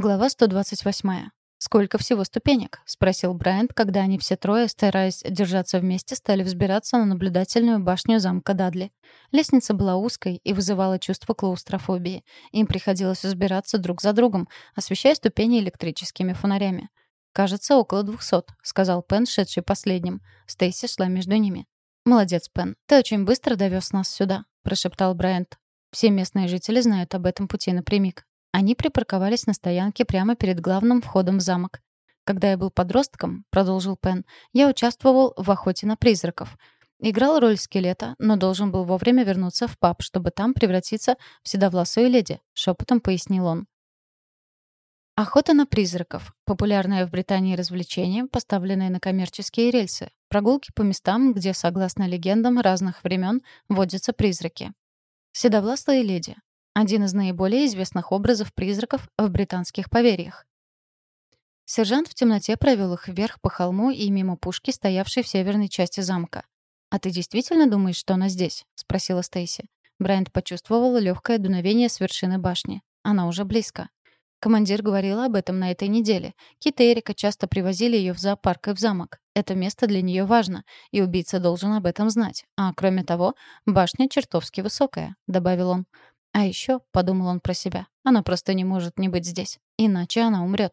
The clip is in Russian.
Глава 128. «Сколько всего ступенек?» — спросил Брайант, когда они все трое, стараясь держаться вместе, стали взбираться на наблюдательную башню замка Дадли. Лестница была узкой и вызывала чувство клаустрофобии. Им приходилось взбираться друг за другом, освещая ступени электрическими фонарями. «Кажется, около двухсот», — сказал Пен, шедший последним. Стейси шла между ними. «Молодец, Пен. Ты очень быстро довез нас сюда», — прошептал Брайант. «Все местные жители знают об этом пути напрямик. Они припарковались на стоянке прямо перед главным входом в замок. Когда я был подростком, продолжил Пен, я участвовал в охоте на призраков. Играл роль скелета, но должен был вовремя вернуться в паб, чтобы там превратиться в седовласую леди, шепотом пояснил он. Охота на призраков — популярное в Британии развлечение, поставленное на коммерческие рельсы. Прогулки по местам, где, согласно легендам разных времен, водятся призраки. Седовласая леди один из наиболее известных образов призраков в британских поверьях. Сержант в темноте провел их вверх по холму и мимо пушки, стоявшей в северной части замка. «А ты действительно думаешь, что она здесь?» — спросила Стейси. Брайант почувствовал легкое дуновение с вершины башни. Она уже близко. Командир говорила об этом на этой неделе. Кит и Эрика часто привозили ее в зоопарк и в замок. Это место для нее важно, и убийца должен об этом знать. А кроме того, башня чертовски высокая, добавил он. А еще, подумал он про себя, она просто не может не быть здесь. Иначе она умрет.